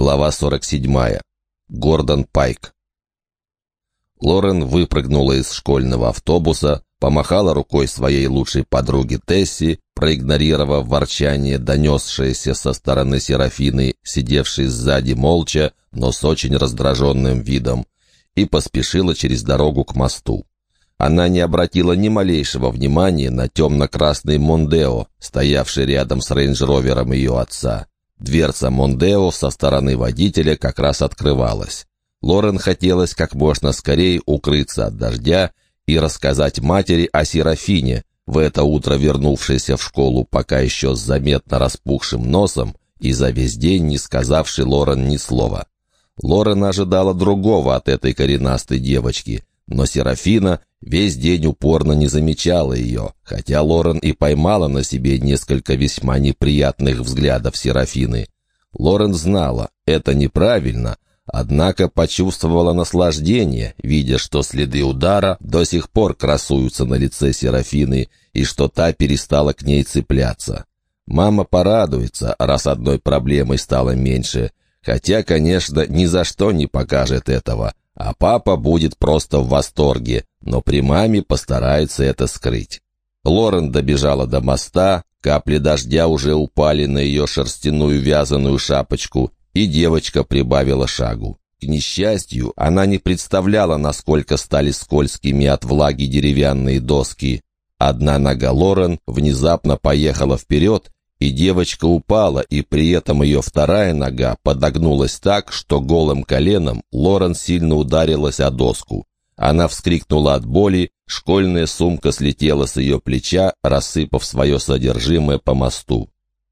Глава 47. Гордон Пайк. Лорен выпрыгнула из школьного автобуса, помахала рукой своей лучшей подруге Тесси, проигнорировав ворчание, донесшееся со стороны Серафины, сидевшей сзади молча, но с очень раздраженным видом, и поспешила через дорогу к мосту. Она не обратила ни малейшего внимания на темно-красный Мондео, стоявший рядом с рейндж-ровером ее отца. Дверца Мондео со стороны водителя как раз открывалась. Лорен хотелось как можно скорее укрыться от дождя и рассказать матери о Серафине, в это утро вернувшейся в школу пока еще с заметно распухшим носом и за весь день не сказавшей Лорен ни слова. Лорен ожидала другого от этой коренастой девочки, но Серафина весь день упорно не замечала ее, хотя Лорен и поймала на себе несколько весьма неприятных взглядов Серафины. Лорен знала, это неправильно, однако почувствовала наслаждение, видя, что следы удара до сих пор красуются на лице Серафины и что та перестала к ней цепляться. Мама порадуется, раз одной проблемой стало меньше, хотя, конечно, ни за что не покажет этого, а папа будет просто в восторге, но при маме постарается это скрыть. Лорен добежала до моста, капли дождя уже упали на ее шерстяную вязаную шапочку, и девочка прибавила шагу. К несчастью, она не представляла, насколько стали скользкими от влаги деревянные доски. Одна нога Лорен внезапно поехала вперед, и девочка упала, и при этом ее вторая нога подогнулась так, что голым коленом Лорен сильно ударилась о доску. Она вскрикнула от боли, школьная сумка слетела с ее плеча, рассыпав свое содержимое по мосту.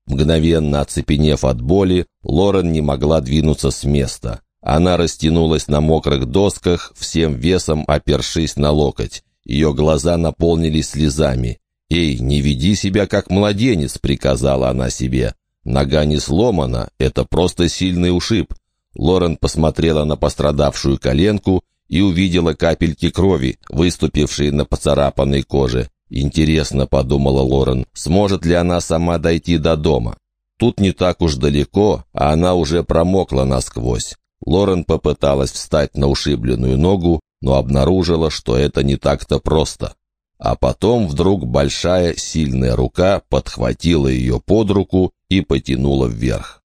Мгновенно оцепенев от боли, Лорен не могла двинуться с места. Она растянулась на мокрых досках, всем весом опершись на локоть. Ее глаза наполнились слезами. «Эй, не веди себя как младенец», — приказала она себе. «Нога не сломана, это просто сильный ушиб». Лорен посмотрела на пострадавшую коленку и увидела капельки крови, выступившие на поцарапанной коже. «Интересно», — подумала Лорен, — «сможет ли она сама дойти до дома?» Тут не так уж далеко, а она уже промокла насквозь. Лорен попыталась встать на ушибленную ногу, но обнаружила, что это не так-то просто. А потом вдруг большая сильная рука подхватила ее под руку и потянула вверх.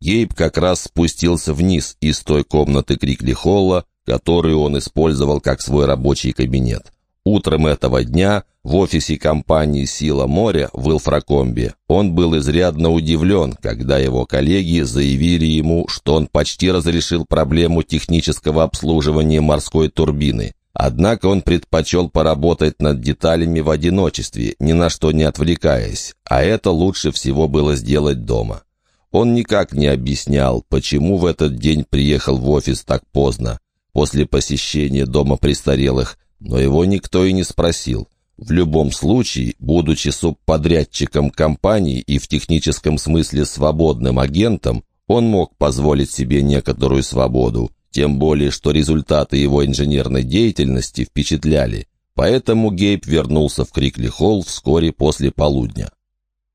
Гейб как раз спустился вниз из той комнаты Крикли-Холла, которую он использовал как свой рабочий кабинет. Утром этого дня в офисе компании «Сила моря» в Илфракомбе он был изрядно удивлен, когда его коллеги заявили ему, что он почти разрешил проблему технического обслуживания морской турбины. Однако он предпочел поработать над деталями в одиночестве, ни на что не отвлекаясь, а это лучше всего было сделать дома. Он никак не объяснял, почему в этот день приехал в офис так поздно, после посещения дома престарелых, но его никто и не спросил. В любом случае, будучи субподрядчиком компании и в техническом смысле свободным агентом, он мог позволить себе некоторую свободу, тем более, что результаты его инженерной деятельности впечатляли. Поэтому Гейб вернулся в Крикли-Холл вскоре после полудня.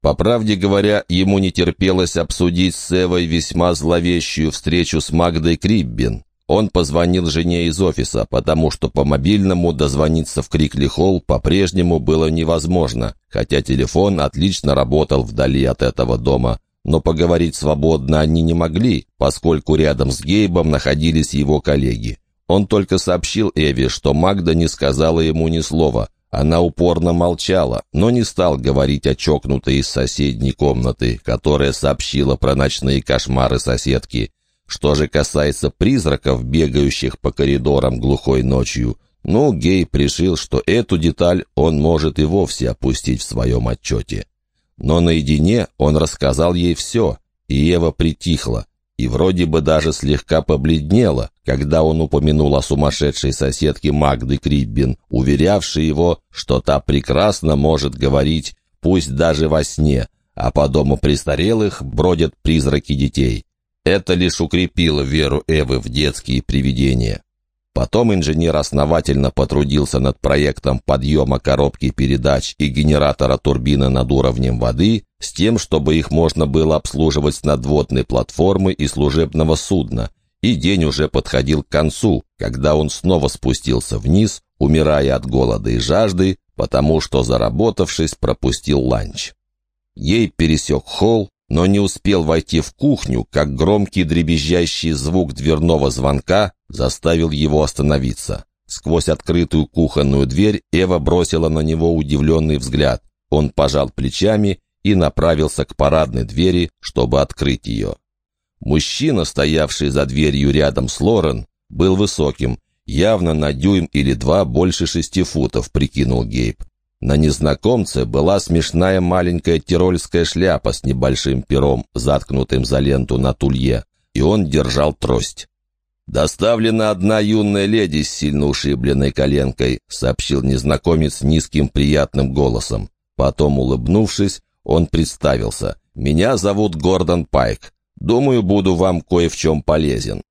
По правде говоря, ему не терпелось обсудить с Эвой весьма зловещую встречу с Магдой Криббин. Он позвонил жене из офиса, потому что по мобильному дозвониться в Крикли-Холл по-прежнему было невозможно, хотя телефон отлично работал вдали от этого дома, но поговорить свободно они не могли, поскольку рядом с Гейбом находились его коллеги. Он только сообщил Эви, что Магда не сказала ему ни слова. Она упорно молчала, но не стал говорить о чокнутой из соседней комнаты, которая сообщила про ночные кошмары соседки. Что же касается призраков, бегающих по коридорам глухой ночью, ну, Гейб решил, что эту деталь он может и вовсе опустить в своем отчете. Но наедине он рассказал ей все, и Ева притихла, и вроде бы даже слегка побледнела, когда он упомянул о сумасшедшей соседке Магды Криббин, уверявшей его, что та прекрасно может говорить, пусть даже во сне, а по дому престарелых бродят призраки детей. Это лишь укрепило веру Эвы в детские привидения. Потом инженер основательно потрудился над проектом подъема коробки передач и генератора турбины над уровнем воды, с тем, чтобы их можно было обслуживать с надводной платформы и служебного судна. И день уже подходил к концу, когда он снова спустился вниз, умирая от голода и жажды, потому что, заработавшись, пропустил ланч. Ей пересек холл, но не успел войти в кухню, как громкий дребезжащий звук дверного звонка заставил его остановиться. Сквозь открытую кухонную дверь Эва бросила на него удивленный взгляд. Он пожал плечами и направился к парадной двери, чтобы открыть ее. Мужчина, стоявший за дверью рядом с Лорен, был высоким, явно на дюйм или два больше шести футов, прикинул Гейб. На незнакомце была смешная маленькая тирольская шляпа с небольшим пером, заткнутым за ленту на тулье, и он держал трость. «Доставлена одна юная леди с сильно ушибленной коленкой», сообщил незнакомец низким приятным голосом. Потом, улыбнувшись, он представился. «Меня зовут Гордон Пайк. Думаю, буду вам кое в чем полезен».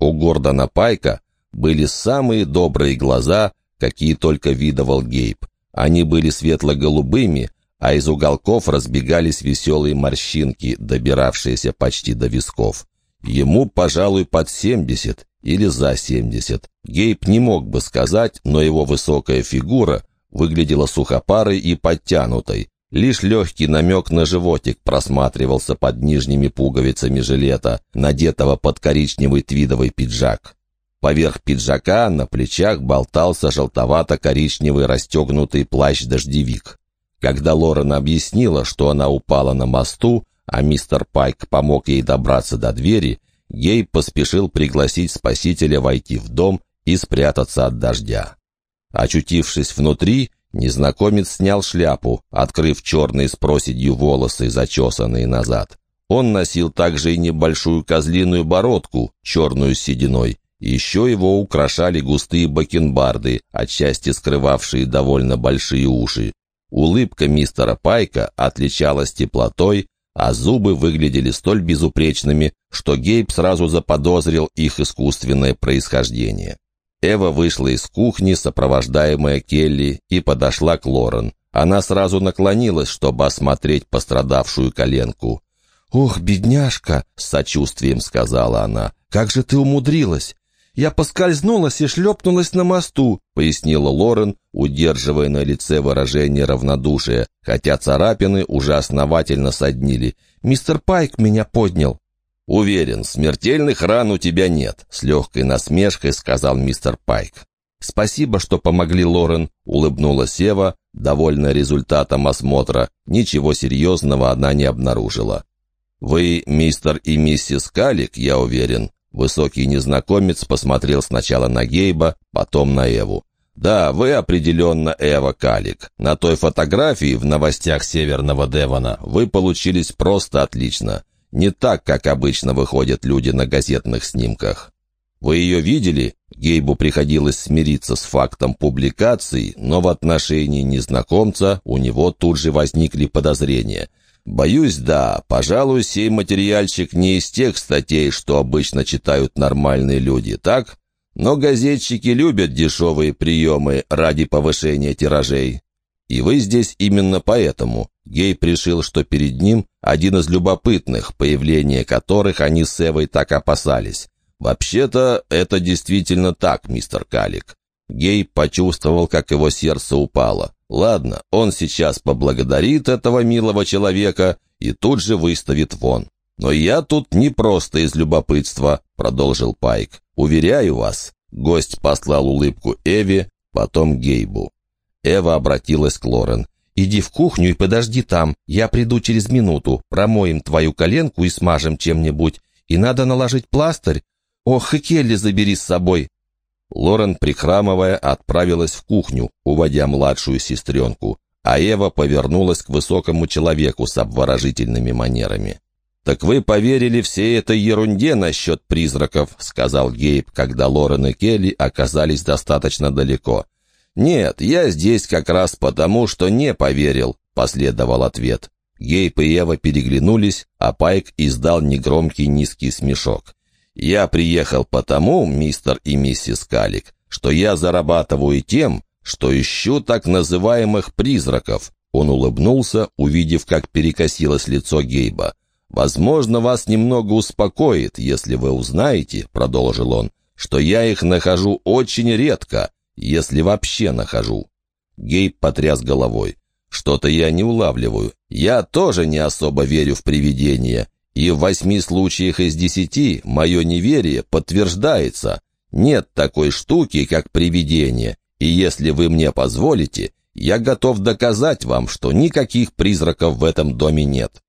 У Гордона Пайка были самые добрые глаза, какие только видывал Гейб. Они были светло-голубыми, а из уголков разбегались веселые морщинки, добиравшиеся почти до висков. Ему, пожалуй, под семьдесят или за семьдесят. Гейб не мог бы сказать, но его высокая фигура выглядела сухопарой и подтянутой. Лишь легкий намек на животик просматривался под нижними пуговицами жилета, надетого под коричневый твидовый пиджак. Поверх пиджака на плечах болтался желтовато-коричневый расстегнутый плащ-дождевик. Когда Лорен объяснила, что она упала на мосту, а мистер Пайк помог ей добраться до двери, ей поспешил пригласить спасителя войти в дом и спрятаться от дождя. Очутившись внутри, незнакомец снял шляпу, открыв черные с проседью волосы, зачесанные назад. Он носил также и небольшую козлиную бородку, черную с сединой. Еще его украшали густые бакенбарды, отчасти скрывавшие довольно большие уши. Улыбка мистера Пайка отличалась теплотой, а зубы выглядели столь безупречными, что Гейб сразу заподозрил их искусственное происхождение. Эва вышла из кухни, сопровождаемая Келли, и подошла к Лорен. Она сразу наклонилась, чтобы осмотреть пострадавшую коленку. «Ох, бедняжка!» — с сочувствием сказала она. «Как же ты умудрилась! Я поскользнулась и шлепнулась на мосту», — пояснила Лорен, удерживая на лице выражение равнодушия, хотя царапины уже основательно соднили. «Мистер Пайк меня поднял». «Уверен, смертельных ран у тебя нет», — с легкой насмешкой сказал мистер Пайк. «Спасибо, что помогли, Лорен», — улыбнулась Ева, довольная результатом осмотра. Ничего серьезного она не обнаружила. «Вы мистер и миссис Калик, я уверен». Высокий незнакомец посмотрел сначала на Гейба, потом на Эву. «Да, вы определенно Эва Калик. На той фотографии в новостях Северного Девона вы получились просто отлично. Не так, как обычно выходят люди на газетных снимках. Вы ее видели? Гейбу приходилось смириться с фактом публикации, но в отношении незнакомца у него тут же возникли подозрения. Боюсь, да, пожалуй, сей материальчик не из тех статей, что обычно читают нормальные люди, так? Но газетчики любят дешевые приемы ради повышения тиражей. И вы здесь именно поэтому. Гей пришил, что перед ним один из любопытных, появление которых они с Эвой так опасались. Вообще-то, это действительно так, мистер Калик. Гей почувствовал, как его сердце упало. Ладно, он сейчас поблагодарит этого милого человека и тут же выставит вон. «Но я тут не просто из любопытства», — продолжил Пайк. «Уверяю вас». Гость послал улыбку Эви, потом Гейбу. Эва обратилась к Лорен. «Иди в кухню и подожди там. Я приду через минуту. Промоем твою коленку и смажем чем-нибудь. И надо наложить пластырь. Ох, и Келли забери с собой». Лорен, прихрамывая, отправилась в кухню, уводя младшую сестренку, а Эва повернулась к высокому человеку с обворожительными манерами. «Так вы поверили всей этой ерунде насчет призраков», — сказал Гейб, когда Лорен и Келли оказались достаточно далеко. «Нет, я здесь как раз потому, что не поверил», — последовал ответ. Гейб и Ева переглянулись, а Пайк издал негромкий низкий смешок. «Я приехал потому, мистер и миссис Калик, что я зарабатываю тем, что ищу так называемых призраков. Он улыбнулся, увидев, как перекосилось лицо Гейба. «Возможно, вас немного успокоит, если вы узнаете», — продолжил он, «что я их нахожу очень редко, если вообще нахожу». Гейб потряс головой. «Что-то я не улавливаю. Я тоже не особо верю в привидения, и в восьми случаях из десяти мое неверие подтверждается. Нет такой штуки, как привидение, и если вы мне позволите, я готов доказать вам, что никаких призраков в этом доме нет».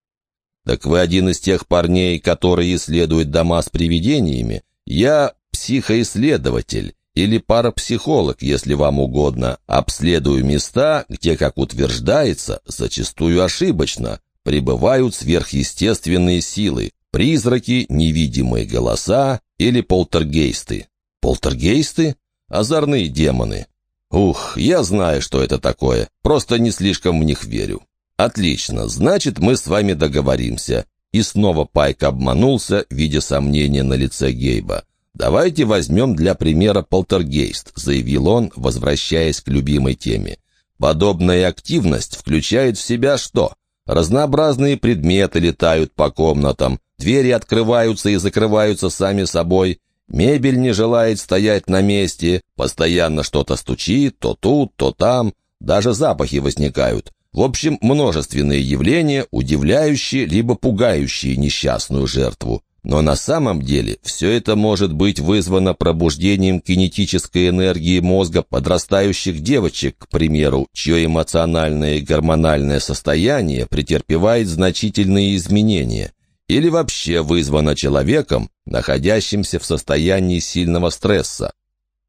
«Так вы один из тех парней, которые исследуют дома с привидениями? Я психоисследователь или парапсихолог, если вам угодно. Обследую места, где, как утверждается, зачастую ошибочно, пребывают сверхъестественные силы, призраки, невидимые голоса или полтергейсты. Полтергейсты? Озорные демоны. Ух, я знаю, что это такое, просто не слишком в них верю. Отлично, значит, мы с вами договоримся. И снова Пайк обманулся, видя сомнения на лице Гейба. «Давайте возьмем для примера полтергейст», — заявил он, возвращаясь к любимой теме. «Подобная активность включает в себя что? Разнообразные предметы летают по комнатам, двери открываются и закрываются сами собой, мебель не желает стоять на месте, постоянно что-то стучит, то тут, то там, даже запахи возникают. В общем, множественные явления, удивляющие либо пугающие несчастную жертву. Но на самом деле все это может быть вызвано пробуждением кинетической энергии мозга подрастающих девочек, к примеру, чье эмоциональное и гормональное состояние претерпевает значительные изменения, или вообще вызвано человеком, находящимся в состоянии сильного стресса.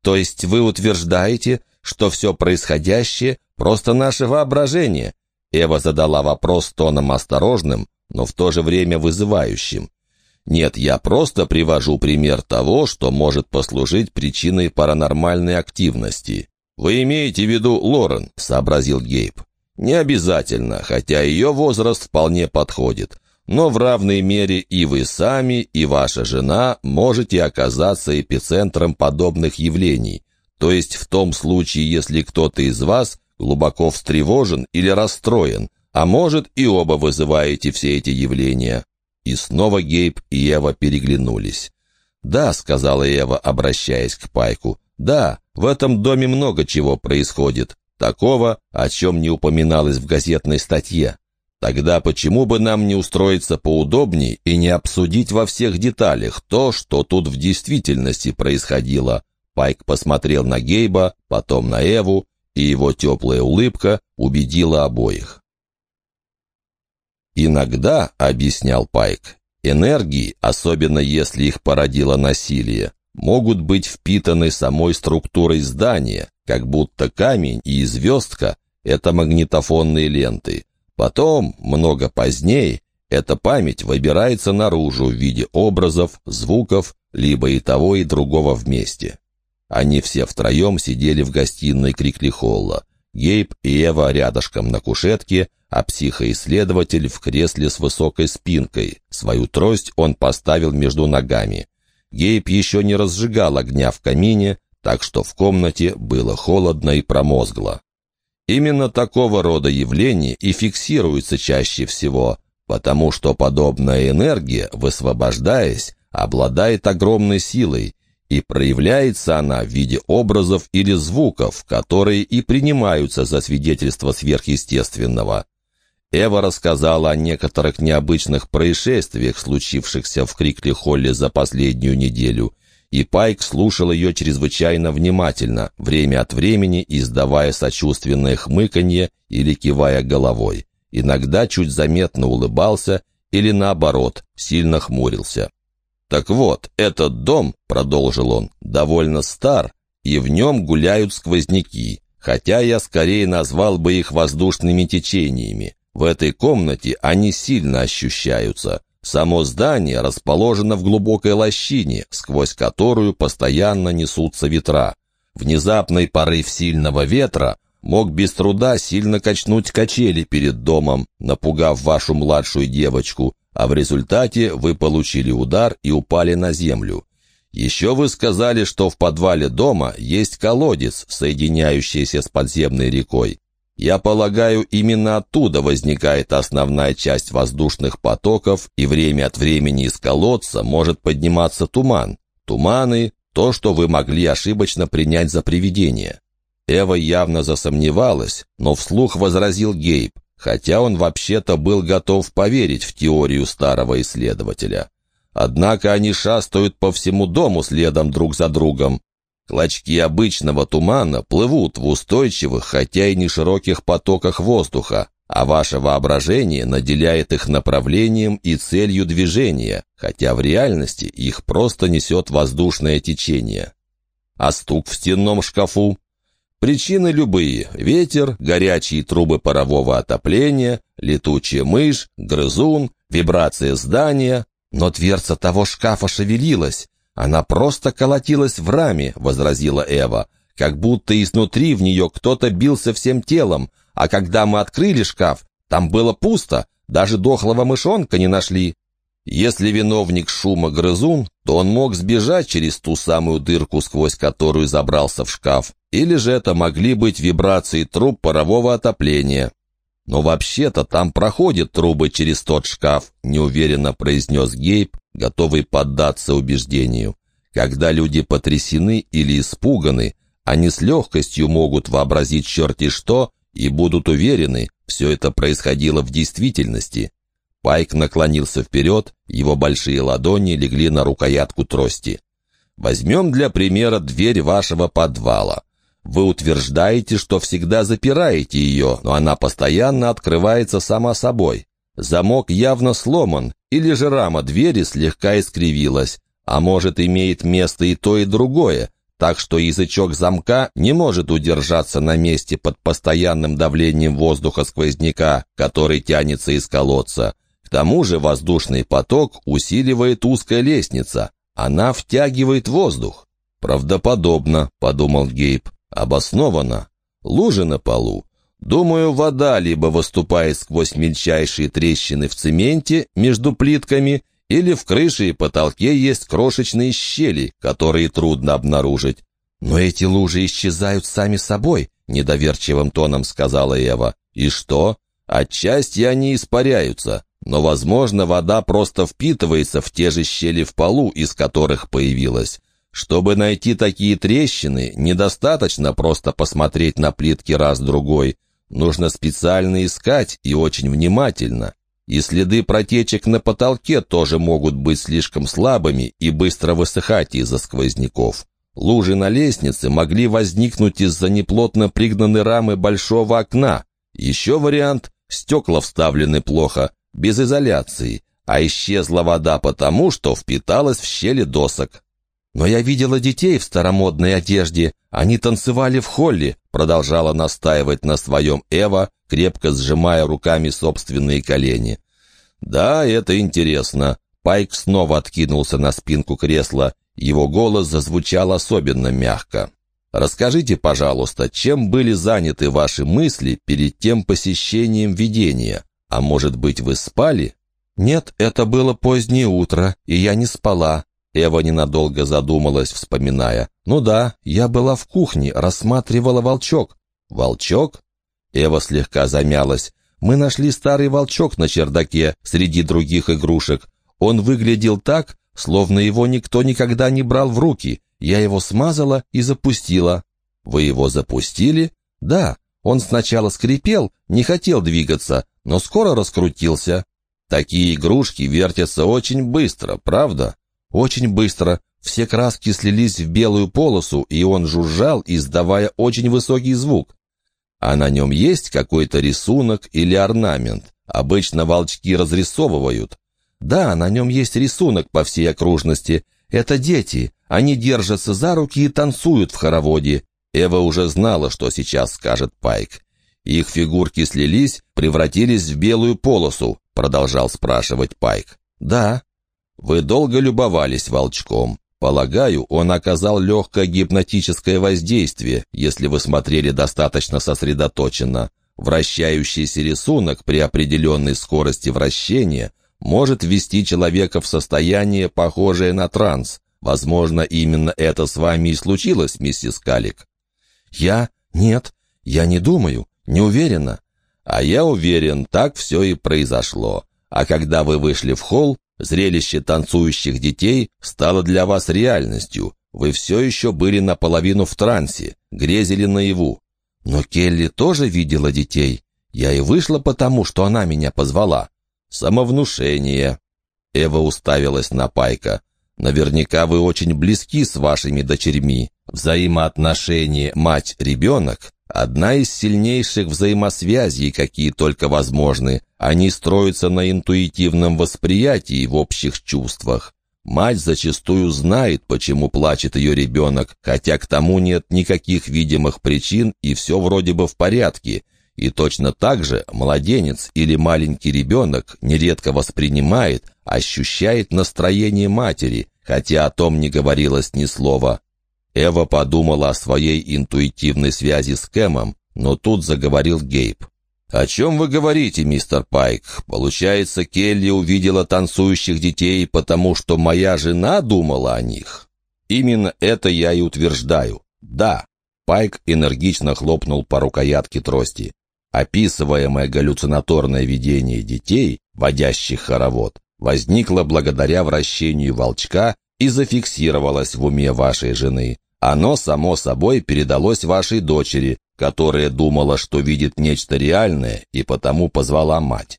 То есть вы утверждаете, что все происходящее – просто наше воображение? Эва задала вопрос тоном осторожным, но в то же время вызывающим. Нет, я просто привожу пример того, что может послужить причиной паранормальной активности. Вы имеете в виду Лорен, сообразил Гейб. Не обязательно, хотя ее возраст вполне подходит. Но в равной мере и вы сами, и ваша жена можете оказаться эпицентром подобных явлений. То есть в том случае, если кто-то из вас глубоко встревожен или расстроен, а может и оба вызываете все эти явления. И снова Гейб и Ева переглянулись. «Да», — сказала Ева, обращаясь к Пайку, — «да, в этом доме много чего происходит, такого, о чем не упоминалось в газетной статье. Тогда почему бы нам не устроиться поудобней и не обсудить во всех деталях то, что тут в действительности происходило?» Пайк посмотрел на Гейба, потом на Эву, и его теплая улыбка убедила обоих. «Иногда, — объяснял Пайк, — энергии, особенно если их породило насилие, могут быть впитаны самой структурой здания, как будто камень и звездка — это магнитофонные ленты. Потом, много позднее, эта память выбирается наружу в виде образов, звуков, либо и того, и другого вместе. Они все втроем сидели в гостиной Крикли-Холла. Гейб и Эва рядышком на кушетке — а психоисследователь в кресле с высокой спинкой. Свою трость он поставил между ногами. Гейб еще не разжигал огня в камине, так что в комнате было холодно и промозгло. Именно такого рода явления и фиксируются чаще всего, потому что подобная энергия, высвобождаясь, обладает огромной силой, и проявляется она в виде образов или звуков, которые и принимаются за свидетельство сверхъестественного. Эва рассказала о некоторых необычных происшествиях, случившихся в Крикли-Холле за последнюю неделю, и Пайк слушал ее чрезвычайно внимательно, время от времени издавая сочувственное хмыканье или кивая головой. Иногда чуть заметно улыбался или, наоборот, сильно хмурился. «Так вот, этот дом, — продолжил он, — довольно стар, и в нем гуляют сквозняки, хотя я скорее назвал бы их воздушными течениями. В этой комнате они сильно ощущаются. Само здание расположено в глубокой лощине, сквозь которую постоянно несутся ветра. Внезапный порыв сильного ветра мог без труда сильно качнуть качели перед домом, напугав вашу младшую девочку, а в результате вы получили удар и упали на землю. Еще вы сказали, что в подвале дома есть колодец, соединяющийся с подземной рекой. Я полагаю, именно оттуда возникает основная часть воздушных потоков, и время от времени из колодца может подниматься туман. Туманы — то, что вы могли ошибочно принять за привидение. Эва явно засомневалась, но вслух возразил Гейб, хотя он вообще-то был готов поверить в теорию старого исследователя. Однако они шастают по всему дому следом друг за другом. Клочки обычного тумана плывут в устойчивых, хотя и не широких потоках воздуха, а ваше воображение наделяет их направлением и целью движения, хотя в реальности их просто несет воздушное течение. А стук в стенном шкафу? Причины любые – ветер, горячие трубы парового отопления, летучая мышь, грызун, вибрация здания. Но дверца того шкафа шевелилась. Она просто колотилась в раме, возразила Эва, как будто изнутри в нее кто-то бился всем телом, а когда мы открыли шкаф, там было пусто, даже дохлого мышонка не нашли. Если виновник шума грызун, то он мог сбежать через ту самую дырку, сквозь которую забрался в шкаф, или же это могли быть вибрации труб парового отопления. «Но вообще-то там проходят трубы через тот шкаф», — неуверенно произнес Гейб, готовый поддаться убеждению. «Когда люди потрясены или испуганы, они с легкостью могут вообразить черти что и будут уверены, все это происходило в действительности. Пайк наклонился вперед, его большие ладони легли на рукоятку трости. «Возьмем для примера дверь вашего подвала. Вы утверждаете, что всегда запираете ее, но она постоянно открывается сама собой. Замок явно сломан, или же рама двери слегка искривилась, а может, имеет место и то, и другое, так что язычок замка не может удержаться на месте под постоянным давлением воздуха сквозняка, который тянется из колодца тому же воздушный поток усиливает узкая лестница. Она втягивает воздух. «Правдоподобно», — подумал Гейб. «Обоснованно. Лужи на полу. Думаю, вода либо выступает сквозь мельчайшие трещины в цементе между плитками, или в крыше и потолке есть крошечные щели, которые трудно обнаружить. «Но эти лужи исчезают сами собой», — недоверчивым тоном сказала Эва. «И что? Отчасти они испаряются. Но, возможно, вода просто впитывается в те же щели в полу, из которых появилась. Чтобы найти такие трещины, недостаточно просто посмотреть на плитки раз-другой. Нужно специально искать и очень внимательно. И следы протечек на потолке тоже могут быть слишком слабыми и быстро высыхать из-за сквозняков. Лужи на лестнице могли возникнуть из-за неплотно пригнанной рамы большого окна. Еще вариант – стекла вставлены плохо, без изоляции, а исчезла вода потому, что впиталась в щели досок. «Но я видела детей в старомодной одежде. Они танцевали в холле», — продолжала настаивать на своем Эва, крепко сжимая руками собственные колени. «Да, это интересно». Пайк снова откинулся на спинку кресла. Его голос зазвучал особенно мягко. «Расскажите, пожалуйста, чем были заняты ваши мысли перед тем посещением видения? «А может быть, вы спали?» «Нет, это было позднее утро, и я не спала». Эва ненадолго задумалась, вспоминая. «Ну да, я была в кухне, рассматривала волчок». «Волчок?» Эва слегка замялась. «Мы нашли старый волчок на чердаке среди других игрушек. Он выглядел так, словно его никто никогда не брал в руки. Я его смазала и запустила». «Вы его запустили?» «Да. Он сначала скрипел, не хотел двигаться, но скоро раскрутился. Такие игрушки вертятся очень быстро, правда? Очень быстро. Все краски слились в белую полосу, и он жужжал, издавая очень высокий звук. А на нем есть какой-то рисунок или орнамент. Обычно волчки разрисовывают. Да, на нем есть рисунок по всей окружности. Это дети. Они держатся за руки и танцуют в хороводе. Эва уже знала, что сейчас скажет Пайк. Их фигурки слились, превратились в белую полосу, продолжал спрашивать Пайк. Да. Вы долго любовались волчком. Полагаю, он оказал легкое гипнотическое воздействие, если вы смотрели достаточно сосредоточенно. Вращающийся рисунок при определенной скорости вращения может ввести человека в состояние, похожее на транс. Возможно, именно это с вами и случилось, миссис Калик. Я? Нет, я не думаю. Не уверена? А я уверен, так все и произошло. А когда вы вышли в холл, зрелище танцующих детей стало для вас реальностью. Вы все еще были наполовину в трансе, грезили наяву. Но Келли тоже видела детей. Я и вышла потому, что она меня позвала. Самовнушение. Эва уставилась на Пайка. Наверняка вы очень близки с вашими дочерьми. Взаимоотношения мать-ребенок – одна из сильнейших взаимосвязей, какие только возможны. Они строятся на интуитивном восприятии в общих чувствах. Мать зачастую знает, почему плачет ее ребенок, хотя к тому нет никаких видимых причин, и все вроде бы в порядке. И точно так же младенец или маленький ребенок нередко воспринимает, ощущает настроение матери, хотя о том не говорилось ни слова. Эва подумала о своей интуитивной связи с Кэмом, но тут заговорил Гейб. «О чем вы говорите, мистер Пайк? Получается, Келли увидела танцующих детей, потому что моя жена думала о них?» «Именно это я и утверждаю. Да». Пайк энергично хлопнул по рукоятке трости. Описываемое галлюцинаторное видение детей, водящих хоровод, возникло благодаря вращению волчка и зафиксировалось в уме вашей жены. Оно, само собой, передалось вашей дочери, которая думала, что видит нечто реальное, и потому позвала мать.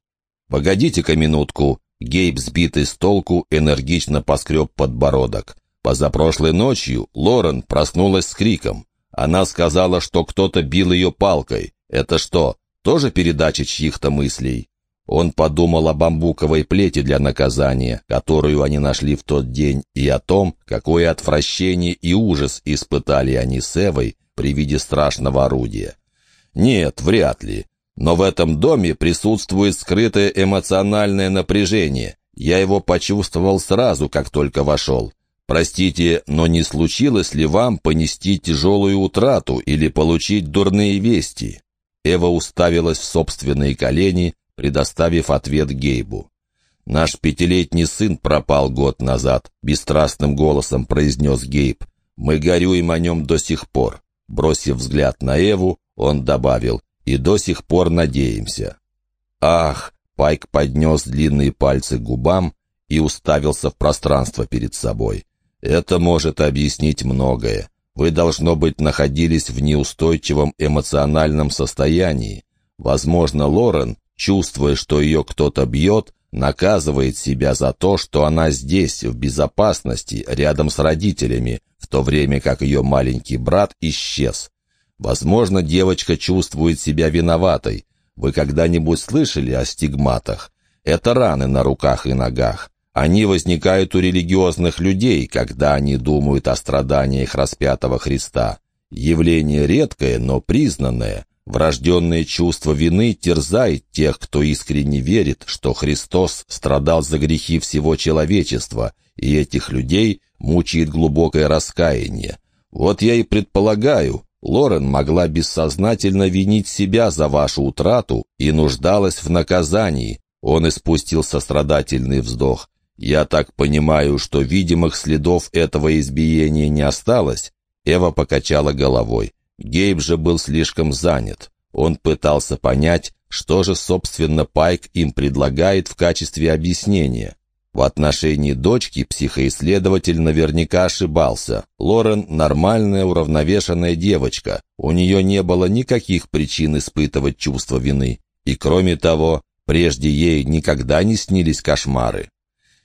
«Погодите-ка минутку», — Гейб, сбитый с толку, энергично поскреб подбородок. Позапрошлой ночью Лорен проснулась с криком. Она сказала, что кто-то бил ее палкой. Это что, тоже передача чьих-то мыслей? Он подумал о бамбуковой плете для наказания, которую они нашли в тот день, и о том, какое отвращение и ужас испытали они с Эвой при виде страшного орудия. Нет, вряд ли. Но в этом доме присутствует скрытое эмоциональное напряжение. Я его почувствовал сразу, как только вошел. Простите, но не случилось ли вам понести тяжелую утрату или получить дурные вести? Эва уставилась в собственные колени, предоставив ответ Гейбу. «Наш пятилетний сын пропал год назад», — бесстрастным голосом произнес Гейб. «Мы горюем о нем до сих пор». Бросив взгляд на Эву, он добавил, «И до сих пор надеемся». «Ах!» — Пайк поднес длинные пальцы к губам и уставился в пространство перед собой. «Это может объяснить многое. Вы, должно быть, находились в неустойчивом эмоциональном состоянии. Возможно, Лорен чувствуя, что ее кто-то бьет, наказывает себя за то, что она здесь, в безопасности, рядом с родителями, в то время как ее маленький брат исчез. Возможно, девочка чувствует себя виноватой. Вы когда-нибудь слышали о стигматах? Это раны на руках и ногах. Они возникают у религиозных людей, когда они думают о страданиях распятого Христа. Явление редкое, но признанное. Врожденное чувство вины терзает тех, кто искренне верит, что Христос страдал за грехи всего человечества, и этих людей мучает глубокое раскаяние. Вот я и предполагаю, Лорен могла бессознательно винить себя за вашу утрату и нуждалась в наказании. Он испустил сострадательный вздох. «Я так понимаю, что видимых следов этого избиения не осталось?» Эва покачала головой. Гейб же был слишком занят. Он пытался понять, что же, собственно, Пайк им предлагает в качестве объяснения. В отношении дочки психоисследователь наверняка ошибался. Лорен – нормальная, уравновешенная девочка. У нее не было никаких причин испытывать чувство вины. И кроме того, прежде ей никогда не снились кошмары.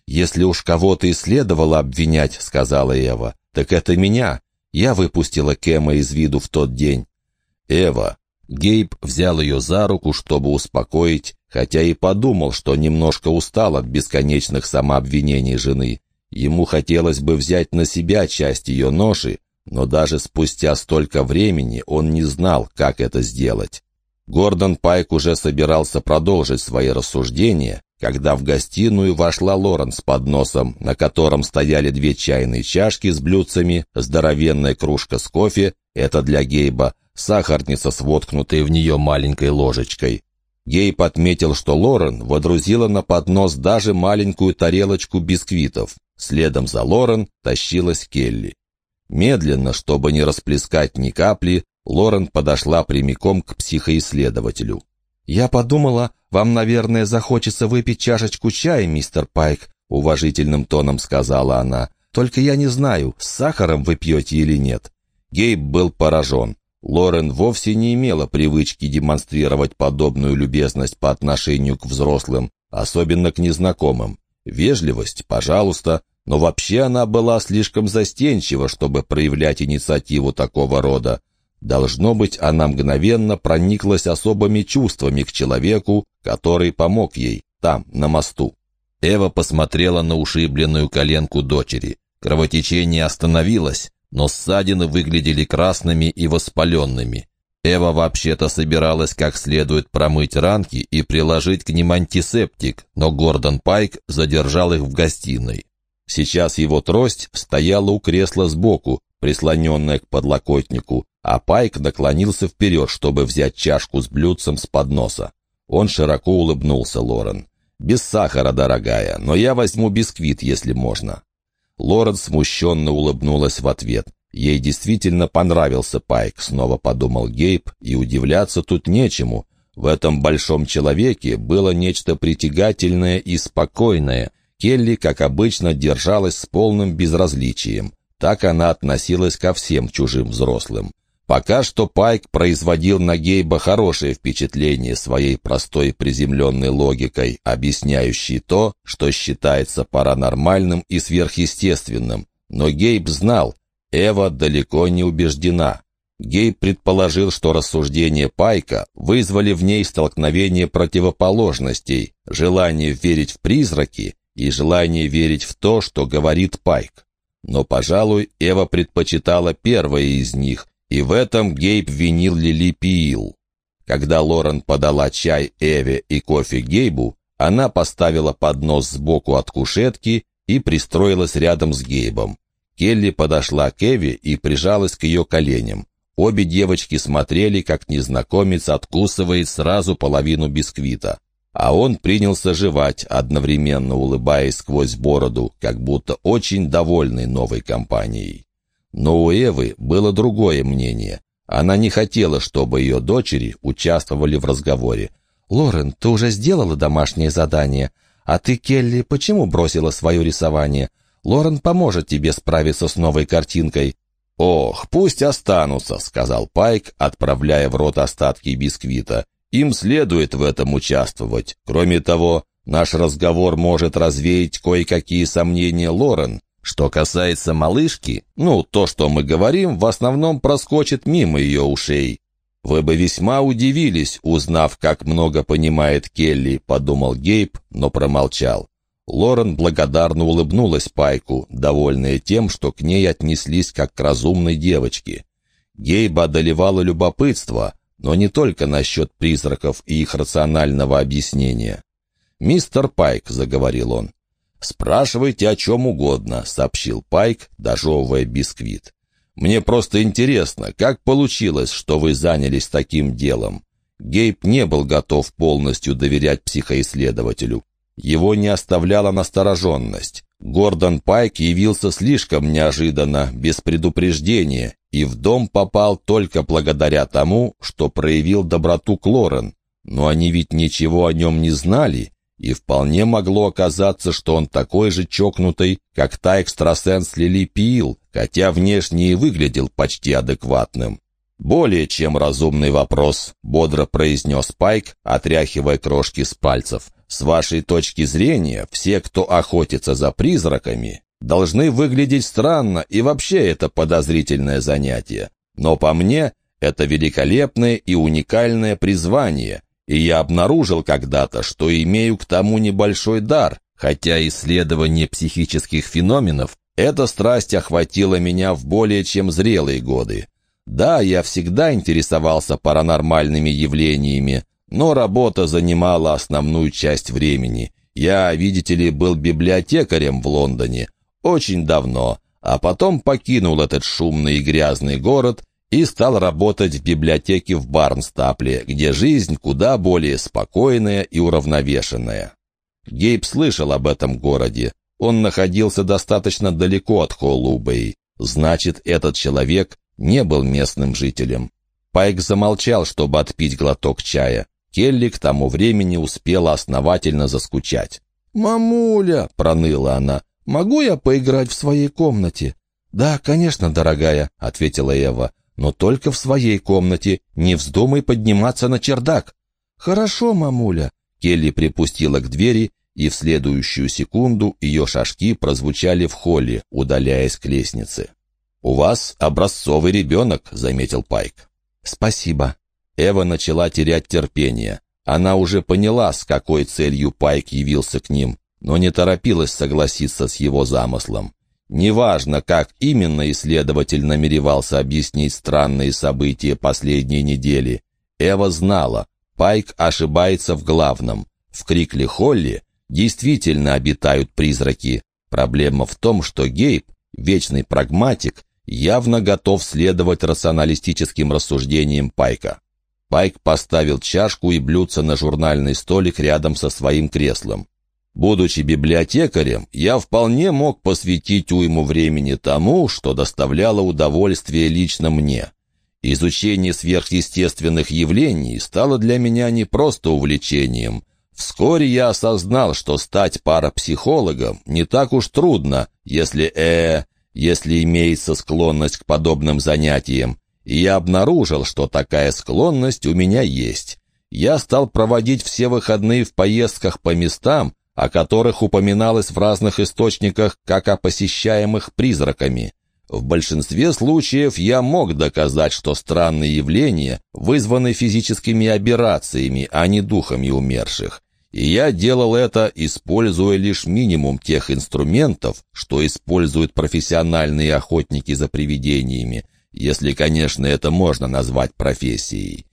«Если уж кого-то и следовало обвинять», — сказала Эва, — «так это меня. Я выпустила Кэма из виду в тот день. Эва. Гейб взял ее за руку, чтобы успокоить, хотя и подумал, что немножко устал от бесконечных самообвинений жены. Ему хотелось бы взять на себя часть ее ноши, но даже спустя столько времени он не знал, как это сделать. Гордон Пайк уже собирался продолжить свои рассуждения, когда в гостиную вошла Лорен с подносом, на котором стояли две чайные чашки с блюдцами, здоровенная кружка с кофе, это для Гейба, сахарница с воткнутой в нее маленькой ложечкой. Гейб отметил, что Лорен водрузила на поднос даже маленькую тарелочку бисквитов. Следом за Лорен тащилась Келли. Медленно, чтобы не расплескать ни капли, Лорен подошла прямиком к психоисследователю. «Я подумала, вам, наверное, захочется выпить чашечку чая, мистер Пайк», — уважительным тоном сказала она. «Только я не знаю, с сахаром вы пьете или нет». Гейб был поражен. Лорен вовсе не имела привычки демонстрировать подобную любезность по отношению к взрослым, особенно к незнакомым. Вежливость, пожалуйста, но вообще она была слишком застенчива, чтобы проявлять инициативу такого рода. Должно быть, она мгновенно прониклась особыми чувствами к человеку, который помог ей там, на мосту. Эва посмотрела на ушибленную коленку дочери. Кровотечение остановилось, но ссадины выглядели красными и воспаленными. Эва вообще-то собиралась как следует промыть ранки и приложить к ним антисептик, но Гордон Пайк задержал их в гостиной. Сейчас его трость стояла у кресла сбоку, прислоненная к подлокотнику, а Пайк наклонился вперед, чтобы взять чашку с блюдцем с подноса. Он широко улыбнулся Лорен. «Без сахара, дорогая, но я возьму бисквит, если можно». Лорен смущенно улыбнулась в ответ. Ей действительно понравился Пайк, снова подумал Гейб, и удивляться тут нечему. В этом большом человеке было нечто притягательное и спокойное. Келли, как обычно, держалась с полным безразличием. Так она относилась ко всем чужим взрослым. Пока что Пайк производил на Гейба хорошее впечатление своей простой приземленной логикой, объясняющей то, что считается паранормальным и сверхъестественным. Но Гейб знал, Эва далеко не убеждена. Гейб предположил, что рассуждения Пайка вызвали в ней столкновение противоположностей, желание верить в призраки и желание верить в то, что говорит Пайк. Но, пожалуй, Эва предпочитала первое из них, и в этом Гейб винил Лили Пиил. Когда Лорен подала чай Эве и кофе Гейбу, она поставила поднос сбоку от кушетки и пристроилась рядом с Гейбом. Келли подошла к Эве и прижалась к ее коленям. Обе девочки смотрели, как незнакомец откусывает сразу половину бисквита. А он принялся жевать, одновременно улыбаясь сквозь бороду, как будто очень довольный новой компанией. Но у Эвы было другое мнение. Она не хотела, чтобы ее дочери участвовали в разговоре. «Лорен, ты уже сделала домашнее задание? А ты, Келли, почему бросила свое рисование? Лорен поможет тебе справиться с новой картинкой». «Ох, пусть останутся», — сказал Пайк, отправляя в рот остатки бисквита. «Им следует в этом участвовать. Кроме того, наш разговор может развеять кое-какие сомнения Лорен, что касается малышки, ну, то, что мы говорим, в основном проскочит мимо ее ушей. Вы бы весьма удивились, узнав, как много понимает Келли, подумал Гейб, но промолчал. Лорен благодарно улыбнулась Пайку, довольная тем, что к ней отнеслись как к разумной девочке. Гейба одолевало любопытство, но не только насчет призраков и их рационального объяснения. «Мистер Пайк», — заговорил он, «Спрашивайте о чем угодно», — сообщил Пайк, дожевывая бисквит. «Мне просто интересно, как получилось, что вы занялись таким делом?» Гейб не был готов полностью доверять психоисследователю. Его не оставляла настороженность. Гордон Пайк явился слишком неожиданно, без предупреждения, и в дом попал только благодаря тому, что проявил доброту к Лорен. Но они ведь ничего о нем не знали, и вполне могло оказаться, что он такой же чокнутый, как та экстрасенс Лили Пиил, хотя внешне и выглядел почти адекватным. «Более чем разумный вопрос», — бодро произнес Пайк, отряхивая крошки с пальцев. «С вашей точки зрения, все, кто охотится за призраками, должны выглядеть странно, и вообще это подозрительное занятие. Но по мне, это великолепное и уникальное призвание, и я обнаружил когда-то, что имею к тому небольшой дар, хотя исследование психических феноменов эта страсть охватила меня в более чем зрелые годы. Да, я всегда интересовался паранормальными явлениями, но работа занимала основную часть времени. Я, видите ли, был библиотекарем в Лондоне очень давно, а потом покинул этот шумный и грязный город и стал работать в библиотеке в Барнстапле, где жизнь куда более спокойная и уравновешенная. Гейб слышал об этом городе. Он находился достаточно далеко от Холлубэй. Значит, этот человек не был местным жителем. Пайк замолчал, чтобы отпить глоток чая. Келли к тому времени успела основательно заскучать. «Мамуля!» — проныла она. «Могу я поиграть в своей комнате?» «Да, конечно, дорогая», — ответила Эва. «Но только в своей комнате. Не вздумай подниматься на чердак». «Хорошо, мамуля». Келли припустила к двери, и в следующую секунду ее шажки прозвучали в холле, удаляясь к лестнице. «У вас образцовый ребенок», — заметил Пайк. «Спасибо». Эва начала терять терпение. Она уже поняла, с какой целью Пайк явился к ним, но не торопилась согласиться с его замыслом. Неважно, как именно исследователь намеревался объяснить странные события последней недели, Эва знала, Пайк ошибается в главном. В Крикли Холли действительно обитают призраки. Проблема в том, что Гейб, вечный прагматик, явно готов следовать рационалистическим рассуждениям Пайка. Пайк поставил чашку и блюдце на журнальный столик рядом со своим креслом. Будучи библиотекарем, я вполне мог посвятить уйму времени тому, что доставляло удовольствие лично мне. Изучение сверхъестественных явлений стало для меня не просто увлечением. Вскоре я осознал, что стать парапсихологом не так уж трудно, если, э, если имеется склонность к подобным занятиям, и я обнаружил, что такая склонность у меня есть. Я стал проводить все выходные в поездках по местам, о которых упоминалось в разных источниках, как о посещаемых призраками. В большинстве случаев я мог доказать, что странные явления вызваны физическими аберрациями, а не духами умерших. И я делал это, используя лишь минимум тех инструментов, что используют профессиональные охотники за привидениями, если, конечно, это можно назвать профессией.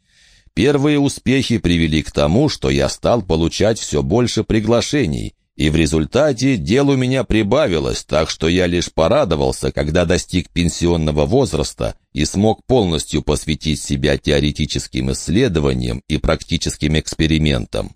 Первые успехи привели к тому, что я стал получать все больше приглашений, и в результате дел у меня прибавилось, так что я лишь порадовался, когда достиг пенсионного возраста и смог полностью посвятить себя теоретическим исследованиям и практическим экспериментам.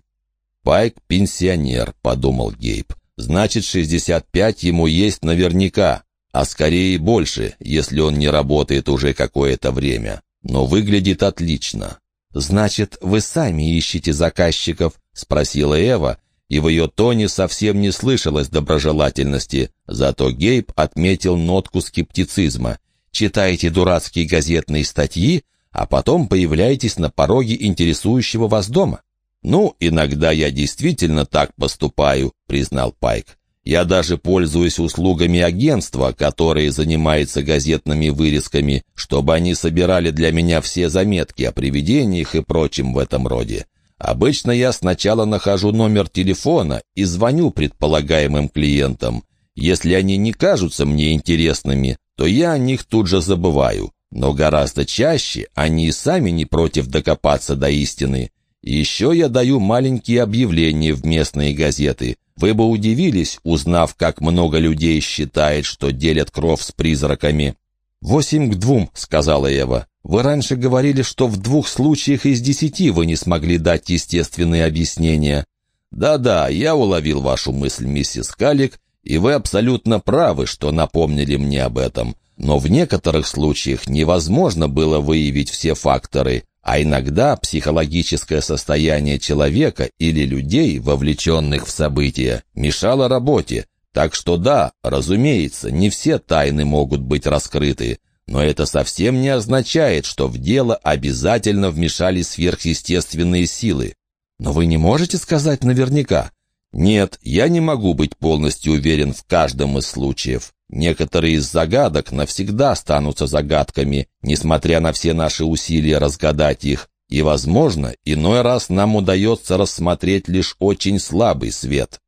«Пайк — пенсионер», — подумал Гейб. «Значит, 65 ему есть наверняка, а скорее больше, если он не работает уже какое-то время. Но выглядит отлично». «Значит, вы сами ищете заказчиков?» — спросила Эва, и в ее тоне совсем не слышалось доброжелательности, зато Гейб отметил нотку скептицизма. «Читаете дурацкие газетные статьи, а потом появляетесь на пороге интересующего вас дома?» «Ну, иногда я действительно так поступаю», — признал Пайк. «Я даже пользуюсь услугами агентства, которое занимается газетными вырезками, чтобы они собирали для меня все заметки о привидениях и прочем в этом роде. Обычно я сначала нахожу номер телефона и звоню предполагаемым клиентам. Если они не кажутся мне интересными, то я о них тут же забываю. Но гораздо чаще они и сами не против докопаться до истины. Еще я даю маленькие объявления в местные газеты. Вы бы удивились, узнав, как много людей считает, что делят кровь с призраками. «Восемь к двум», — сказала Ева. «Вы раньше говорили, что в двух случаях из десяти вы не смогли дать естественные объяснения». «Да-да, я уловил вашу мысль, миссис Калик, и вы абсолютно правы, что напомнили мне об этом. Но в некоторых случаях невозможно было выявить все факторы, а иногда психологическое состояние человека или людей, вовлеченных в события, мешало работе. Так что да, разумеется, не все тайны могут быть раскрыты, но это совсем не означает, что в дело обязательно вмешались сверхъестественные силы. Но вы не можете сказать наверняка. Нет, я не могу быть полностью уверен в каждом из случаев. Некоторые из загадок навсегда останутся загадками, несмотря на все наши усилия разгадать их, и, возможно, иной раз нам удается рассмотреть лишь очень слабый свет.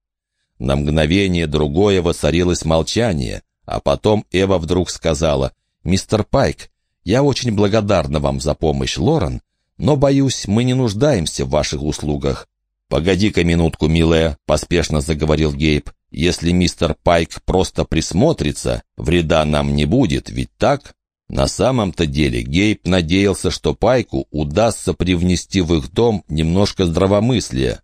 На мгновение другое воцарилось молчание, а потом Эва вдруг сказала, «Мистер Пайк, я очень благодарна вам за помощь, Лорен, но, боюсь, мы не нуждаемся в ваших услугах». «Погоди-ка минутку, милая», — поспешно заговорил Гейб. Если мистер Пайк просто присмотрится, вреда нам не будет, ведь так? На самом-то деле Гейб надеялся, что Пайку удастся привнести в их дом немножко здравомыслия.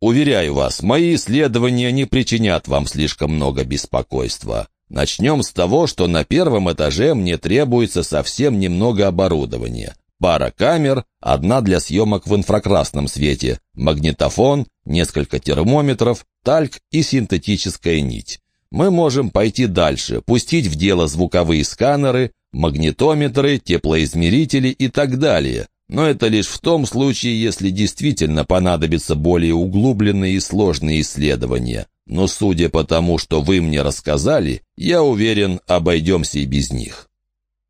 Уверяю вас, мои исследования не причинят вам слишком много беспокойства. Начнем с того, что на первом этаже мне требуется совсем немного оборудования. пара камер, одна для съемок в инфракрасном свете, магнитофон, несколько термометров, тальк и синтетическая нить. Мы можем пойти дальше, пустить в дело звуковые сканеры, магнитометры, теплоизмерители и так далее. Но это лишь в том случае, если действительно понадобятся более углубленные и сложные исследования. Но судя по тому, что вы мне рассказали, я уверен, обойдемся и без них».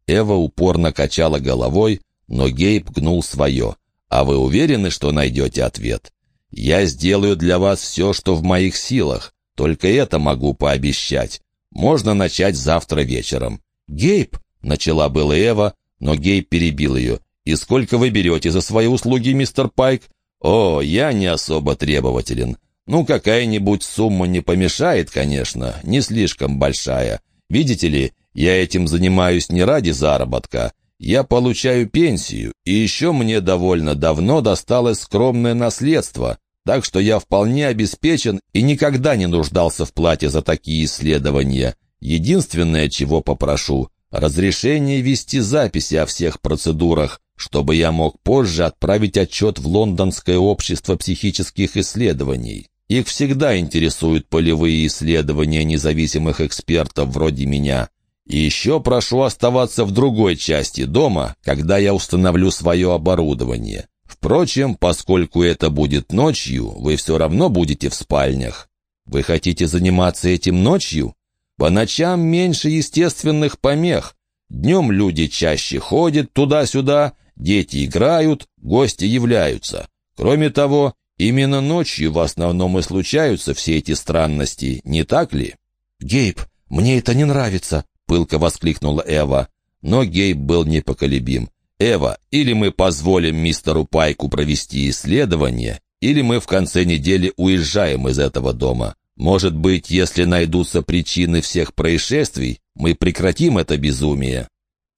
Эва упорно качала головой, но Гейб гнул свое. «А вы уверены, что найдете ответ? Я сделаю для вас все, что в моих силах. Только это могу пообещать. Можно начать завтра вечером». «Гейб!» — начала была Эва, но Гейб перебил ее. «И сколько вы берете за свои услуги, мистер Пайк?» «О, я не особо требователен. Ну, какая-нибудь сумма не помешает, конечно, не слишком большая. Видите ли, я этим занимаюсь не ради заработка. Я получаю пенсию, и еще мне довольно давно досталось скромное наследство, так что я вполне обеспечен и никогда не нуждался в плате за такие исследования. Единственное, чего попрошу, разрешение вести записи о всех процедурах, чтобы я мог позже отправить отчет в Лондонское общество психических исследований. Их всегда интересуют полевые исследования независимых экспертов вроде меня. И еще прошу оставаться в другой части дома, когда я установлю свое оборудование. Впрочем, поскольку это будет ночью, вы все равно будете в спальнях. Вы хотите заниматься этим ночью? По ночам меньше естественных помех. Днем люди чаще ходят туда-сюда, дети играют, гости являются. Кроме того, именно ночью в основном и случаются все эти странности, не так ли? «Гейб, мне это не нравится», — пылко воскликнула Эва. Но Гейб был непоколебим. «Эва, или мы позволим мистеру Пайку провести исследование, или мы в конце недели уезжаем из этого дома. Может быть, если найдутся причины всех происшествий, мы прекратим это безумие».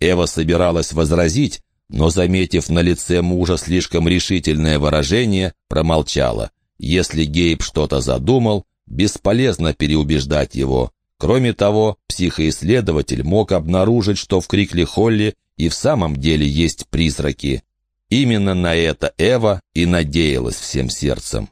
Эва собиралась возразить, но, заметив на лице мужа слишком решительное выражение, промолчала. Если Гейб что-то задумал, бесполезно переубеждать его. Кроме того, психоисследователь мог обнаружить, что в Крикли-Холле и в самом деле есть призраки. Именно на это Эва и надеялась всем сердцем.